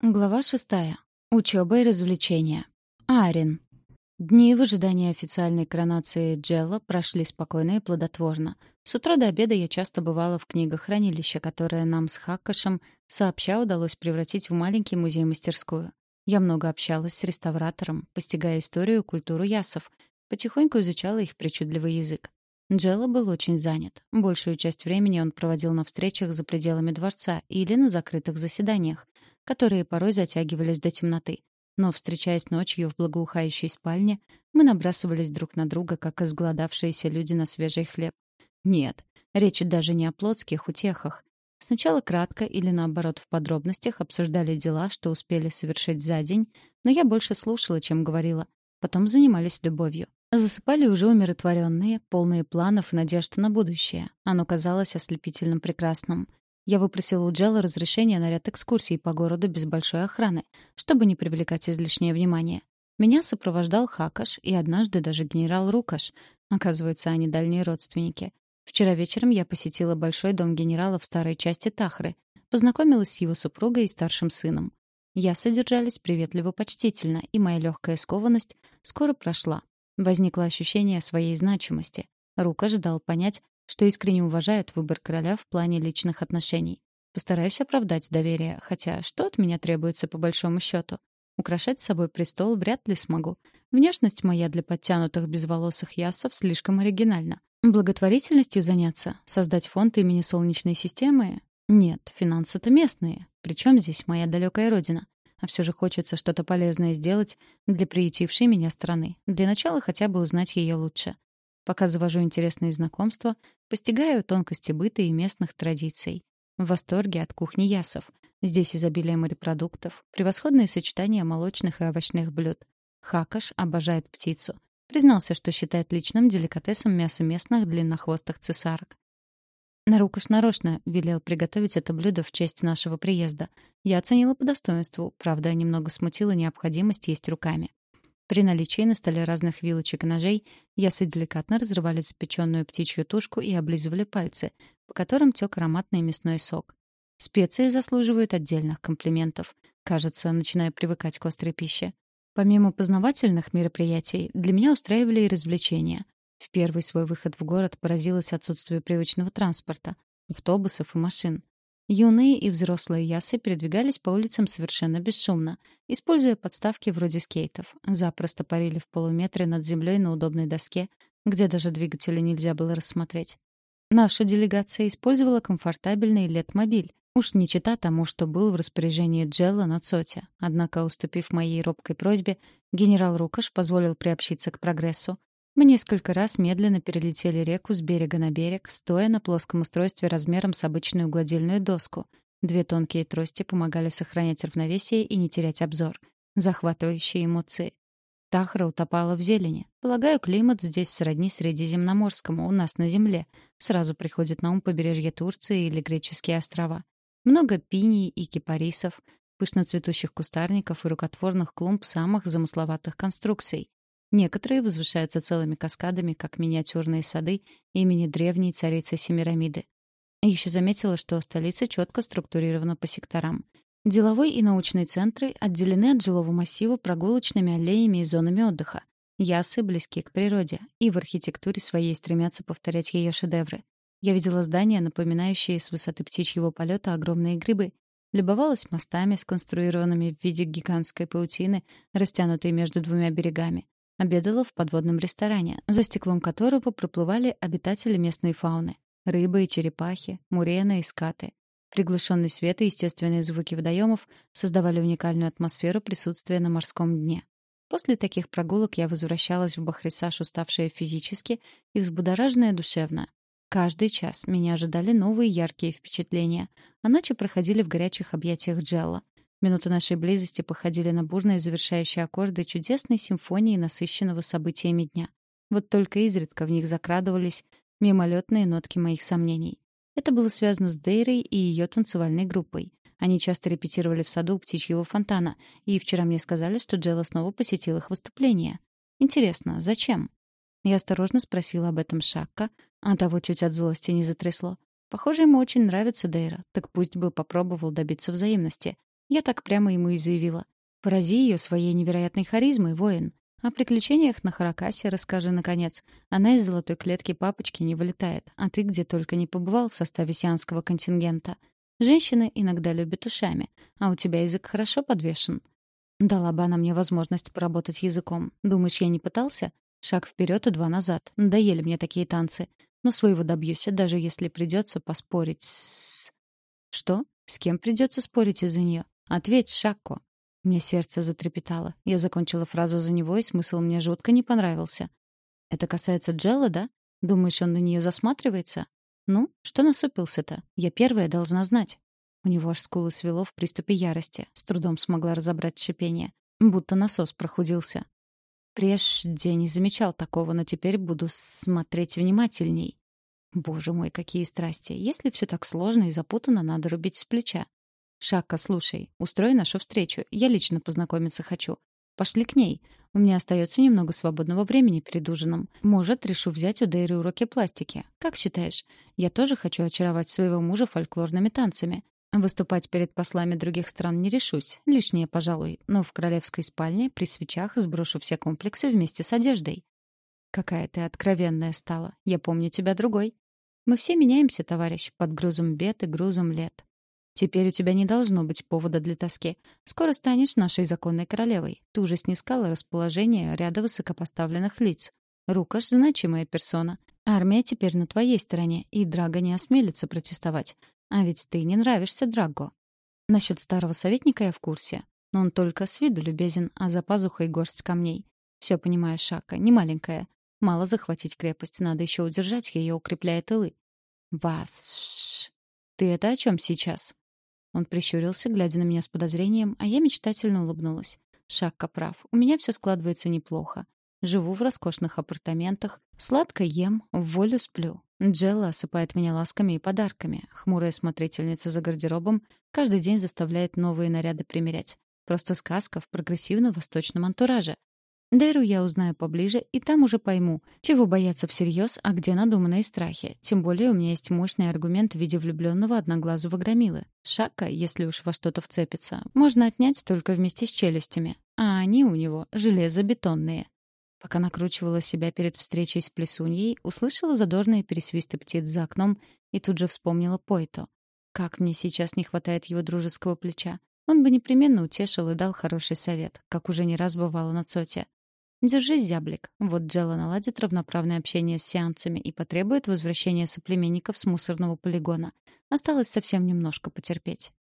Глава шестая. Учеба и развлечения. Арин. Дни в ожидании официальной коронации Джелла прошли спокойно и плодотворно. С утра до обеда я часто бывала в книгохранилище, которое нам с Хаккашем сообща удалось превратить в маленький музей-мастерскую. Я много общалась с реставратором, постигая историю и культуру ясов, потихоньку изучала их причудливый язык. Джелла был очень занят. Большую часть времени он проводил на встречах за пределами дворца или на закрытых заседаниях, которые порой затягивались до темноты. Но, встречаясь ночью в благоухающей спальне, мы набрасывались друг на друга, как изголодавшиеся люди на свежий хлеб. Нет, речь даже не о плотских утехах. Сначала кратко или, наоборот, в подробностях обсуждали дела, что успели совершить за день, но я больше слушала, чем говорила. Потом занимались любовью. Засыпали уже умиротворенные, полные планов и надежд на будущее. Оно казалось ослепительно прекрасным. Я выпросила у Джелла разрешение на ряд экскурсий по городу без большой охраны, чтобы не привлекать излишнее внимание. Меня сопровождал Хакаш и однажды даже генерал Рукаш. Оказывается, они дальние родственники. Вчера вечером я посетила большой дом генерала в старой части Тахры, познакомилась с его супругой и старшим сыном. Я содержались приветливо-почтительно, и моя легкая скованность скоро прошла. Возникло ощущение своей значимости. Рука ждал понять, что искренне уважает выбор короля в плане личных отношений. Постараюсь оправдать доверие, хотя что от меня требуется по большому счету? Украшать собой престол вряд ли смогу. Внешность моя для подтянутых безволосых ясов слишком оригинальна. Благотворительностью заняться? Создать фонд имени Солнечной системы? Нет, финансы-то местные. Причем здесь моя далекая родина? а все же хочется что-то полезное сделать для приютившей меня страны. Для начала хотя бы узнать ее лучше. Пока завожу интересные знакомства, постигаю тонкости быта и местных традиций. В восторге от кухни ясов. Здесь изобилие морепродуктов, превосходное сочетание молочных и овощных блюд. Хакаш обожает птицу. Признался, что считает личным деликатесом мясо местных длиннохвостых цесарок. Нарукаш нарочно велел приготовить это блюдо в честь нашего приезда. Я оценила по достоинству, правда, немного смутила необходимость есть руками. При наличии на столе разных вилочек и ножей ясы деликатно разрывали запеченную птичью тушку и облизывали пальцы, по которым тек ароматный мясной сок. Специи заслуживают отдельных комплиментов. Кажется, начинаю привыкать к острой пище. Помимо познавательных мероприятий, для меня устраивали и развлечения. В первый свой выход в город поразилась отсутствию привычного транспорта, автобусов и машин. Юные и взрослые ясы передвигались по улицам совершенно бесшумно, используя подставки вроде скейтов. Запросто парили в полуметре над землей на удобной доске, где даже двигателя нельзя было рассмотреть. Наша делегация использовала комфортабельный летмобиль, уж не чита тому, что был в распоряжении Джелла на Цоте. Однако, уступив моей робкой просьбе, генерал Рукаш позволил приобщиться к прогрессу, мы несколько раз медленно перелетели реку с берега на берег, стоя на плоском устройстве размером с обычную гладильную доску. Две тонкие трости помогали сохранять равновесие и не терять обзор. Захватывающие эмоции. Тахра утопала в зелени. Полагаю, климат здесь сродни средиземноморскому, у нас на земле. Сразу приходит на ум побережье Турции или греческие острова. Много пиний и кипарисов, пышно цветущих кустарников и рукотворных клумб самых замысловатых конструкций. Некоторые возвышаются целыми каскадами, как миниатюрные сады имени древней царицы Семирамиды. Еще заметила, что столица четко структурирована по секторам. Деловой и научный центры отделены от жилого массива прогулочными аллеями и зонами отдыха. Ясы близки к природе, и в архитектуре своей стремятся повторять ее шедевры. Я видела здания, напоминающие с высоты птичьего полета огромные грибы, любовалась мостами, сконструированными в виде гигантской паутины, растянутой между двумя берегами, Обедала в подводном ресторане, за стеклом которого проплывали обитатели местной фауны. Рыбы и черепахи, мурены и скаты. Приглушенный свет и естественные звуки водоемов создавали уникальную атмосферу присутствия на морском дне. После таких прогулок я возвращалась в Бахрисаж уставшая физически и взбудораженная душевно. Каждый час меня ожидали новые яркие впечатления, а ночи проходили в горячих объятиях Джелла. Минуты нашей близости походили на бурные завершающие аккорды чудесной симфонии насыщенного событиями дня. Вот только изредка в них закрадывались мимолетные нотки моих сомнений. Это было связано с Дейрой и ее танцевальной группой. Они часто репетировали в саду птичьего фонтана, и вчера мне сказали, что Джелла снова посетил их выступление. Интересно, зачем? Я осторожно спросила об этом Шакка, а того чуть от злости не затрясло. Похоже, ему очень нравится Дейра, так пусть бы попробовал добиться взаимности. Я так прямо ему и заявила. Порази ее своей невероятной харизмой, воин. О приключениях на Харакасе расскажи, наконец. Она из золотой клетки папочки не вылетает, а ты где только не побывал в составе сианского контингента. Женщины иногда любят ушами, а у тебя язык хорошо подвешен. Дала бы она мне возможность поработать языком. Думаешь, я не пытался? Шаг вперед и два назад. Надоели мне такие танцы. Но своего добьюсь, даже если придется поспорить с... Что? С кем придется спорить из-за нее? Ответь, Шакко. Мне сердце затрепетало. Я закончила фразу за него, и смысл мне жутко не понравился. «Это касается Джелла, да? Думаешь, он на нее засматривается? Ну, что насупился-то? Я первая должна знать». У него аж скулы свело в приступе ярости. С трудом смогла разобрать шипение. Будто насос прохудился. Прежде не замечал такого, но теперь буду смотреть внимательней. Боже мой, какие страсти. Если все так сложно и запутанно, надо рубить с плеча. Шака, слушай, устрой нашу встречу. Я лично познакомиться хочу. Пошли к ней. У меня остается немного свободного времени перед ужином. Может, решу взять у Дейры уроки пластики. Как считаешь? Я тоже хочу очаровать своего мужа фольклорными танцами. Выступать перед послами других стран не решусь. Лишнее, пожалуй. Но в королевской спальне при свечах сброшу все комплексы вместе с одеждой. Какая ты откровенная стала. Я помню тебя другой. Мы все меняемся, товарищ, под грузом бед и грузом лет. Теперь у тебя не должно быть повода для тоски. Скоро станешь нашей законной королевой. Ты уже снискала расположение ряда высокопоставленных лиц. Рукаш — значимая персона. Армия теперь на твоей стороне, и Драго не осмелится протестовать. А ведь ты не нравишься Драго. Насчет старого советника я в курсе. Но он только с виду любезен, а за пазухой горсть камней. Все понимаешь, Шака, не маленькая. Мало захватить крепость, надо еще удержать ее, укрепляя тылы. Вас. Ты это о чем сейчас? Он прищурился, глядя на меня с подозрением, а я мечтательно улыбнулась. Шакка прав. У меня все складывается неплохо. Живу в роскошных апартаментах, сладко ем, в волю сплю. Джелла осыпает меня ласками и подарками. Хмурая смотрительница за гардеробом каждый день заставляет новые наряды примерять. Просто сказка в прогрессивно-восточном антураже. Дэру я узнаю поближе, и там уже пойму, чего бояться всерьез, а где надуманные страхи. Тем более у меня есть мощный аргумент в виде влюбленного одноглазого громилы. Шака, если уж во что-то вцепится, можно отнять только вместе с челюстями. А они у него железобетонные. Пока накручивала себя перед встречей с Плесуньей, услышала задорные пересвисты птиц за окном и тут же вспомнила Пойто. Как мне сейчас не хватает его дружеского плеча. Он бы непременно утешил и дал хороший совет, как уже не раз бывало на Цоте. Держись, зяблик. Вот Джелла наладит равноправное общение с сеансами и потребует возвращения соплеменников с мусорного полигона. Осталось совсем немножко потерпеть.